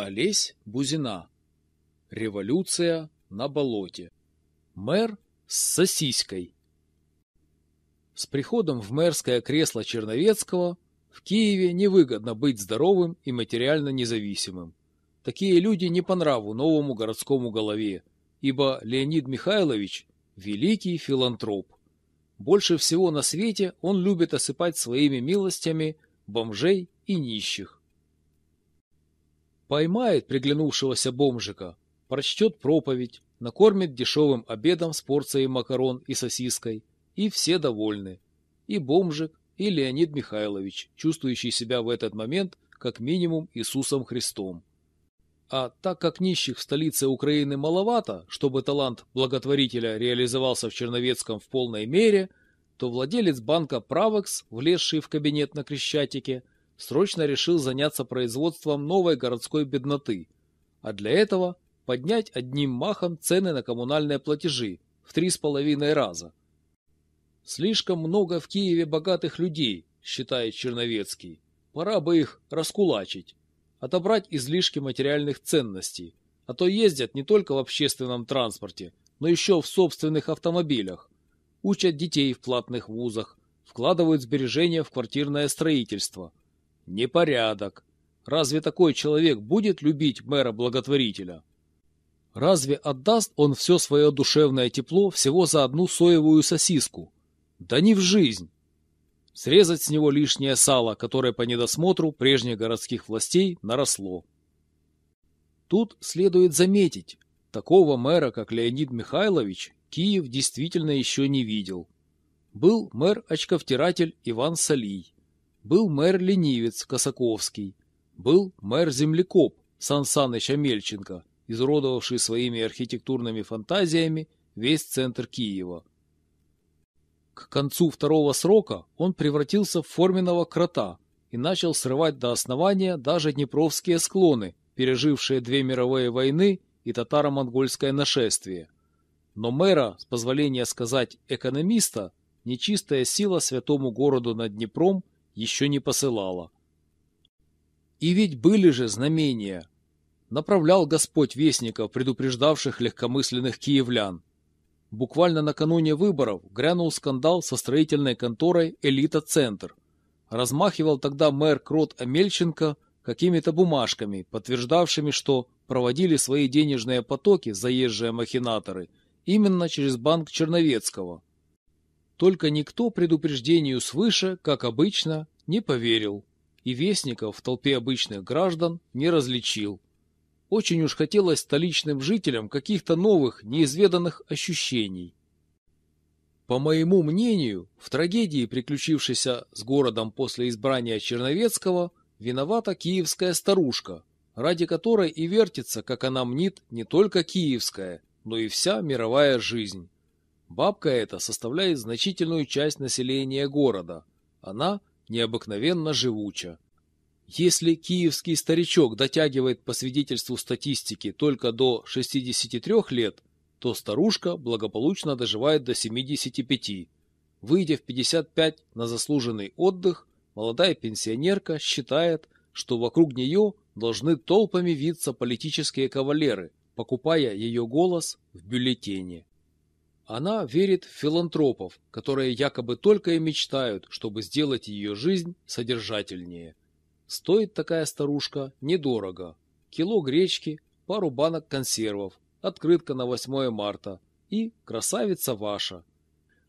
Олесь Бузина. Революция на болоте. Мэр с сосиской. С приходом в мэрское кресло Черновецкого в Киеве невыгодно быть здоровым и материально независимым. Такие люди не по нраву новому городскому голове, ибо Леонид Михайлович – великий филантроп. Больше всего на свете он любит осыпать своими милостями бомжей и нищих. Поймает приглянувшегося бомжика, прочтет проповедь, накормит дешевым обедом с порцией макарон и сосиской, и все довольны. И бомжик, и Леонид Михайлович, чувствующий себя в этот момент как минимум Иисусом Христом. А так как нищих в столице Украины маловато, чтобы талант благотворителя реализовался в Черновецком в полной мере, то владелец банка «Правекс», влезший в кабинет на Крещатике, срочно решил заняться производством новой городской бедноты, а для этого поднять одним махом цены на коммунальные платежи в три с половиной раза. Слишком много в Киеве богатых людей, считает Черновецкий. Пора бы их раскулачить отобрать излишки материальных ценностей, а то ездят не только в общественном транспорте, но еще в собственных автомобилях, учат детей в платных вузах, вкладывают сбережения в квартирное строительство. Непорядок. Разве такой человек будет любить мэра-благотворителя? Разве отдаст он все свое душевное тепло всего за одну соевую сосиску? Да не в жизнь срезать с него лишнее сало, которое по недосмотру прежних городских властей наросло. Тут следует заметить, такого мэра, как Леонид Михайлович, Киев действительно еще не видел. Был мэр-очковтиратель Иван Салий, был мэр-ленивец Косаковский, был мэр-землекоп Сан Саныч Амельченко, изуродовавший своими архитектурными фантазиями весь центр Киева. К концу второго срока он превратился в форменного крота и начал срывать до основания даже днепровские склоны, пережившие две мировые войны и татаро-монгольское нашествие. Но мэра, с позволения сказать экономиста, нечистая сила святому городу над Днепром еще не посылала. И ведь были же знамения. Направлял Господь вестников, предупреждавших легкомысленных киевлян. Буквально накануне выборов грянул скандал со строительной конторой «Элита-центр». Размахивал тогда мэр Крот Амельченко какими-то бумажками, подтверждавшими, что проводили свои денежные потоки заезжие махинаторы именно через банк Черновецкого. Только никто предупреждению свыше, как обычно, не поверил, и вестников в толпе обычных граждан не различил. Очень уж хотелось столичным жителям каких-то новых, неизведанных ощущений. По моему мнению, в трагедии, приключившейся с городом после избрания Черновецкого, виновата киевская старушка, ради которой и вертится, как она мнит, не только киевская, но и вся мировая жизнь. Бабка эта составляет значительную часть населения города. Она необыкновенно живуча. Если киевский старичок дотягивает по свидетельству статистики только до 63 лет, то старушка благополучно доживает до 75. Выйдя в 55 на заслуженный отдых, молодая пенсионерка считает, что вокруг нее должны толпами виться политические кавалеры, покупая ее голос в бюллетене. Она верит в филантропов, которые якобы только и мечтают, чтобы сделать ее жизнь содержательнее. Стоит такая старушка недорого. Кило гречки, пару банок консервов, открытка на 8 марта и красавица ваша.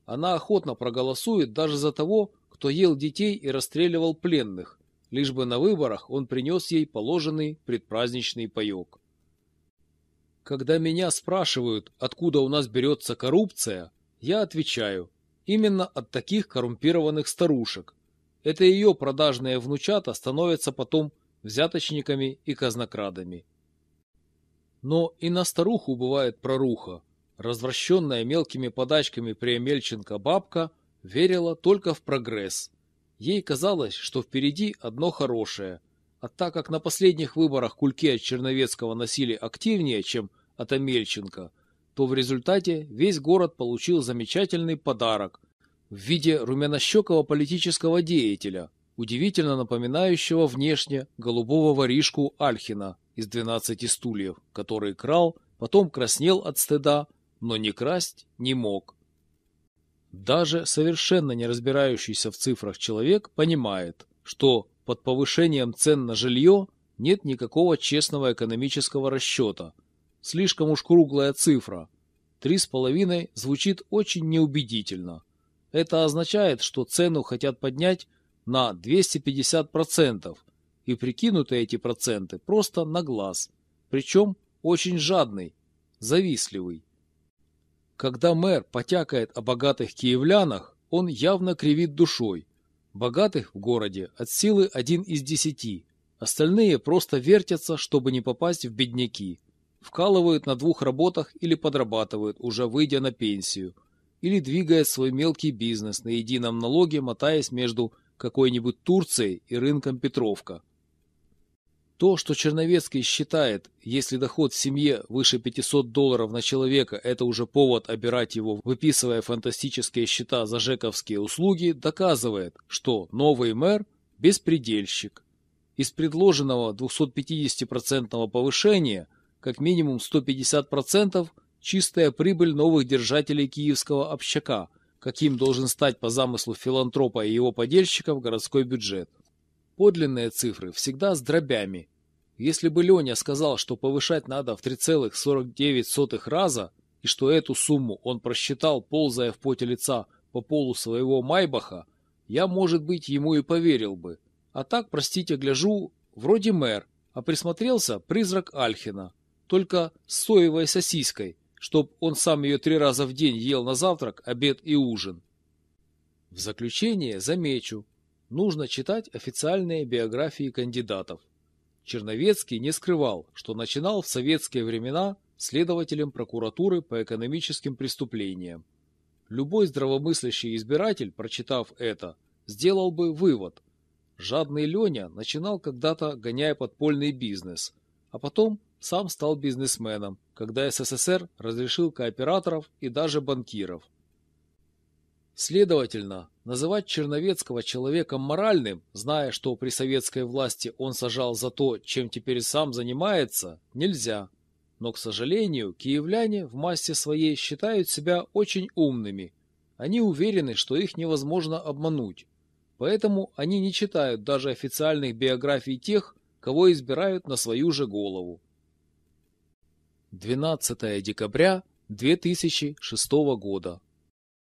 Она охотно проголосует даже за того, кто ел детей и расстреливал пленных, лишь бы на выборах он принес ей положенный предпраздничный паек. Когда меня спрашивают, откуда у нас берется коррупция, я отвечаю, именно от таких коррумпированных старушек, это ее продажные внучата становятся потом взяточниками и казнокрадами. Но и на старуху бывает проруха. Развращенная мелкими подачками Преемельченко бабка верила только в прогресс. Ей казалось, что впереди одно хорошее. А так как на последних выборах кульки от Черновецкого носили активнее, чем от Амельченко, то в результате весь город получил замечательный подарок – в виде румянощекого политического деятеля, удивительно напоминающего внешне голубого воришку Альхина из двенадцати стульев, который крал, потом краснел от стыда, но не красть не мог. Даже совершенно не разбирающийся в цифрах человек понимает, что под повышением цен на жилье нет никакого честного экономического расчета. Слишком уж круглая цифра. Три с половиной звучит очень неубедительно. Это означает, что цену хотят поднять на 250%, и прикинуты эти проценты просто на глаз, причем очень жадный, завистливый. Когда мэр потякает о богатых киевлянах, он явно кривит душой. Богатых в городе от силы один из десяти, остальные просто вертятся, чтобы не попасть в бедняки. Вкалывают на двух работах или подрабатывают, уже выйдя на пенсию, или двигая свой мелкий бизнес на едином налоге, мотаясь между какой-нибудь Турцией и рынком Петровка. То, что Черновецкий считает, если доход в семье выше 500 долларов на человека, это уже повод обирать его, выписывая фантастические счета за жековские услуги, доказывает, что новый мэр – беспредельщик. Из предложенного 250% повышения как минимум 150% чистая прибыль новых держателей киевского общака, каким должен стать по замыслу филантропа и его подельщиков городской бюджет. Подлинные цифры всегда с дробями. Если бы Леня сказал, что повышать надо в 3,49 раза, и что эту сумму он просчитал, ползая в поте лица по полу своего Майбаха, я, может быть, ему и поверил бы. А так, простите, гляжу, вроде мэр, а присмотрелся призрак Альхина, только с соевой сосиской, чтоб он сам ее три раза в день ел на завтрак, обед и ужин. В заключение замечу, нужно читать официальные биографии кандидатов. Черновецкий не скрывал, что начинал в советские времена следователем прокуратуры по экономическим преступлениям. Любой здравомыслящий избиратель, прочитав это, сделал бы вывод. Жадный Леня начинал когда-то, гоняя подпольный бизнес, а потом сам стал бизнесменом, когда СССР разрешил кооператоров и даже банкиров. Следовательно, называть Черновецкого человеком моральным, зная, что при советской власти он сажал за то, чем теперь сам занимается, нельзя. Но, к сожалению, киевляне в массе своей считают себя очень умными. Они уверены, что их невозможно обмануть. Поэтому они не читают даже официальных биографий тех, кого избирают на свою же голову. 12 декабря 2006 года.